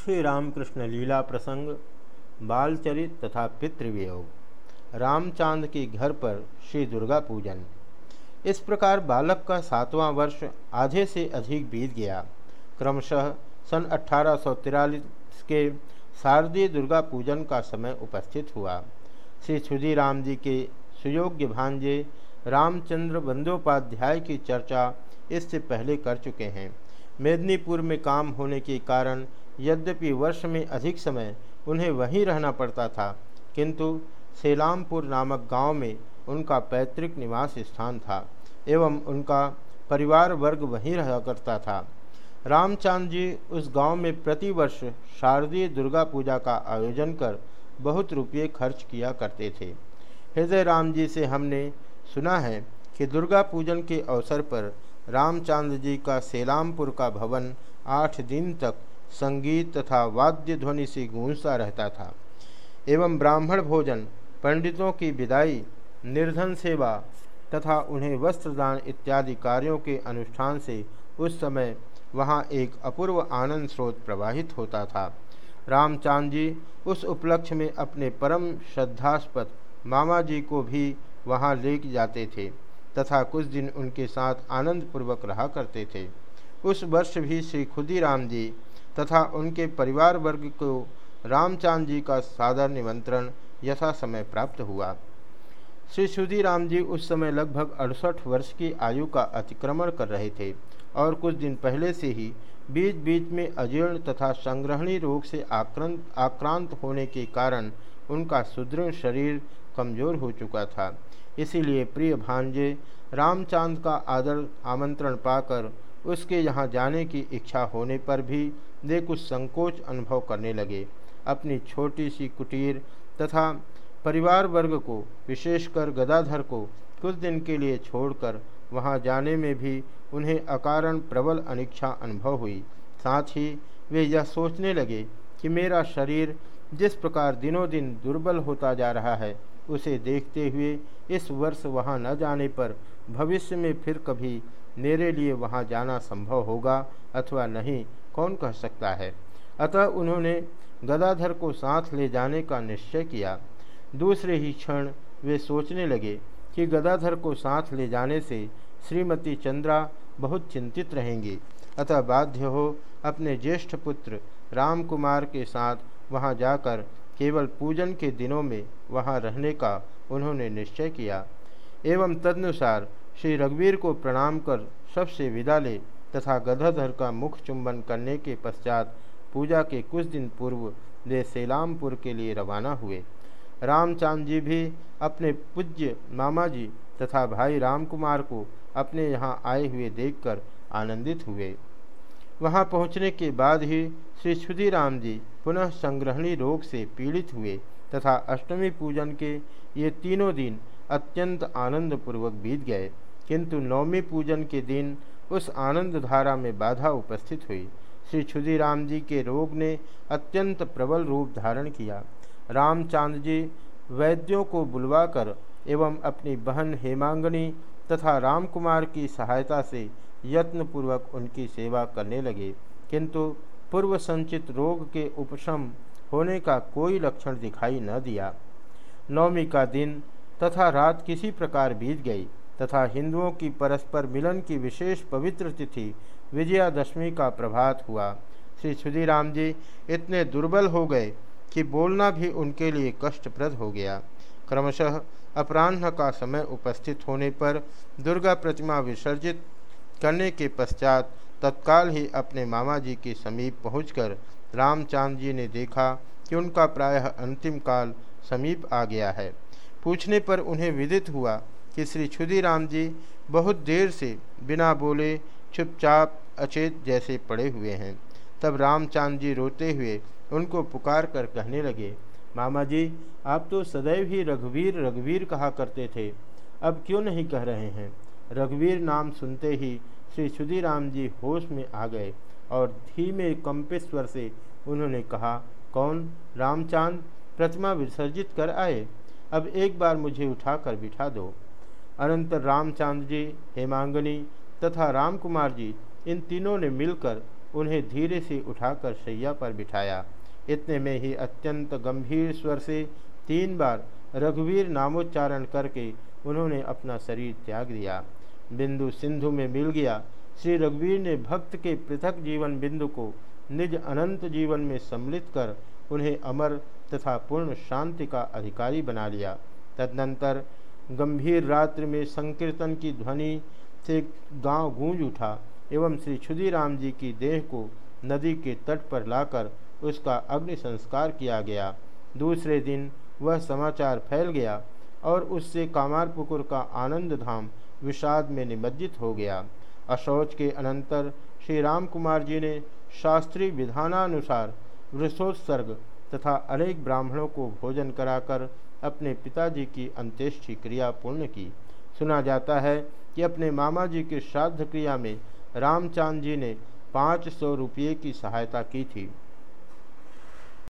श्री रामकृष्ण लीला प्रसंग, बालचरित तथा पितृवियोग, रामचांद के घर पर श्री दुर्गा पूजन। इस प्रकार बालक का सातवां वर्ष आधे से अधिक बीत गया। क्रमशः सन अठारह के शारदीय दुर्गा पूजन का समय उपस्थित हुआ। श्री क्षुदीराम जी के सुयोग्य भांजे रामचंद्र बंदोपाध्याय की चर्चा इससे पहले कर चुके हैं। मेदिनीपुर में काम होने के कारण यद्यपि वर्ष में अधिक समय उन्हें वहीं रहना पड़ता था, किंतु सेलामपुर नामक गाँव में उनका पैतृक निवास स्थान था एवं उनका परिवार वर्ग वहीं रहा करता था। रामचांद जी उस गाँव में प्रतिवर्ष शारदीय दुर्गा पूजा का आयोजन कर बहुत रुपये खर्च किया करते थे। हृदय राम जी से हमने सुना है कि दुर्गा पूजन के अवसर पर रामचंद्र जी का सेलामपुर का भवन आठ दिन तक संगीत तथा वाद्य ध्वनि से गूंजता रहता था। एवं ब्राह्मण भोजन, पंडितों की विदाई, निर्धन सेवा तथा उन्हें वस्त्रदान इत्यादि कार्यों के अनुष्ठान से उस समय वहाँ एक अपूर्व आनंद स्रोत प्रवाहित होता था। रामचांद जी उस उपलक्ष्य में अपने परम श्रद्धास्पद मामा जी को भी वहाँ ले जाते थे तथा कुछ दिन उनके साथ आनंद पूर्वक रहा करते थे। उस वर्ष भी श्री खुदीराम जी तथा उनके परिवार वर्ग को रामचांद जी का सादर निमंत्रण यथा समय प्राप्त हुआ। श्री सुधीराम जी उस समय लगभग अड़सठ वर्ष की आयु का अतिक्रमण कर रहे थे और कुछ दिन पहले से ही बीच बीच में अजीर्ण तथा संग्रहणी रोग से आक्रांत आक्रांत होने के कारण उनका सुदृढ़ शरीर कमज़ोर हो चुका था। इसीलिए प्रिय भांजे, रामचांद का आदर आमंत्रण पाकर उसके यहाँ जाने की इच्छा होने पर भी वे कुछ संकोच अनुभव करने लगे। अपनी छोटी सी कुटीर तथा परिवार वर्ग को, विशेषकर गदाधर को, कुछ दिन के लिए छोड़कर वहाँ जाने में भी उन्हें अकारण प्रबल अनिच्छा अनुभव हुई। साथ ही वे यह सोचने लगे कि मेरा शरीर जिस प्रकार दिनों दिन दुर्बल होता जा रहा है, उसे देखते हुए इस वर्ष वहाँ न जाने पर भविष्य में फिर कभी मेरे लिए वहाँ जाना संभव होगा अथवा नहीं, कौन कह सकता है? अतः उन्होंने गदाधर को साथ ले जाने का निश्चय किया। दूसरे ही क्षण वे सोचने लगे कि गदाधर को साथ ले जाने से श्रीमती चंद्रा बहुत चिंतित रहेंगी। अतः बाध्य हो अपने ज्येष्ठ पुत्र राम कुमार के साथ वहाँ जाकर केवल पूजन के दिनों में वहाँ रहने का उन्होंने निश्चय किया। एवं तदनुसार श्री रघुवीर को प्रणाम कर सबसे विदा ले तथा गधाधर का मुख चुंबन करने के पश्चात पूजा के कुछ दिन पूर्व वे सेलामपुर के लिए रवाना हुए। रामचांद जी भी अपने पूज्य मामा जी तथा भाई रामकुमार को अपने यहाँ आए हुए देखकर आनंदित हुए। वहाँ पहुँचने के बाद ही श्री क्षुदीराम जी पुनः संग्रहणी रोग से पीड़ित हुए तथा अष्टमी पूजन के ये तीनों दिन अत्यंत आनंदपूर्वक बीत गए। किंतु नवमी पूजन के दिन उस आनंद धारा में बाधा उपस्थित हुई। श्री क्षुदीराम जी के रोग ने अत्यंत प्रबल रूप धारण किया। रामचांद जी वैद्यों को बुलवाकर एवं अपनी बहन हेमांगनी तथा रामकुमार की सहायता से यत्नपूर्वक उनकी सेवा करने लगे। किंतु पूर्व संचित रोग के उपशम होने का कोई लक्षण दिखाई न दिया। नवमी का दिन तथा रात किसी प्रकार बीत गई। तथा हिंदुओं की परस्पर मिलन की विशेष पवित्र तिथि विजयादशमी का प्रभात हुआ। श्री सुधीराम जी इतने दुर्बल हो गए कि बोलना भी उनके लिए कष्टप्रद हो गया। क्रमशः अपराह्न का समय उपस्थित होने पर दुर्गा प्रतिमा विसर्जित करने के पश्चात तत्काल ही अपने मामा जी के समीप पहुंचकर रामचांद जी ने देखा कि उनका प्रायः अंतिम काल समीप आ गया है। पूछने पर उन्हें विदित हुआ कि श्री क्षुदीराम जी बहुत देर से बिना बोले चुपचाप अचेत जैसे पड़े हुए हैं। तब रामचांद जी रोते हुए उनको पुकार कर कहने लगे, मामा जी, आप तो सदैव ही रघुवीर रघुवीर कहा करते थे। अब क्यों नहीं कह रहे हैं? रघुवीर नाम सुनते ही श्री सुधीराम जी होश में आ गए और धीमे कंपेश्वर से उन्होंने कहा, कौन? रामचांद? प्रतिमा विसर्जित कर आए? अब एक बार मुझे उठाकर बिठा दो। अनंतर रामचांद जी, हेमांगनी तथा रामकुमार जी, इन तीनों ने मिलकर उन्हें धीरे से उठाकर शैया पर बिठाया। इतने में ही अत्यंत गंभीर स्वर से तीन बार रघुवीर नामोच्चारण करके उन्होंने अपना शरीर त्याग दिया। बिंदु सिंधु में मिल गया। श्री रघुवीर ने भक्त के पृथक जीवन बिंदु को निज अनंत जीवन में सम्मिलित कर उन्हें अमर तथा पूर्ण शांति का अधिकारी बना लिया। तदनंतर गंभीर रात्रि में संकीर्तन की ध्वनि से गाँव गूंज उठा एवं श्री क्षुदीराम जी की देह को नदी के तट पर लाकर उसका अग्नि संस्कार किया गया। दूसरे दिन वह समाचार फैल गया और उससे कामारपुकुर का आनंद धाम विषाद में निमज्जित हो गया। अशौच के अनंतर श्री राम कुमार जी ने शास्त्रीय विधानानुसार वृषोत्सर्ग तथा अनेक ब्राह्मणों को भोजन कराकर अपने पिताजी की अंत्येष्टि क्रिया पूर्ण की। सुना जाता है कि अपने मामा जी की श्राद्ध क्रिया में रामचांद जी ने पाँच सौ रुपये की सहायता की थी।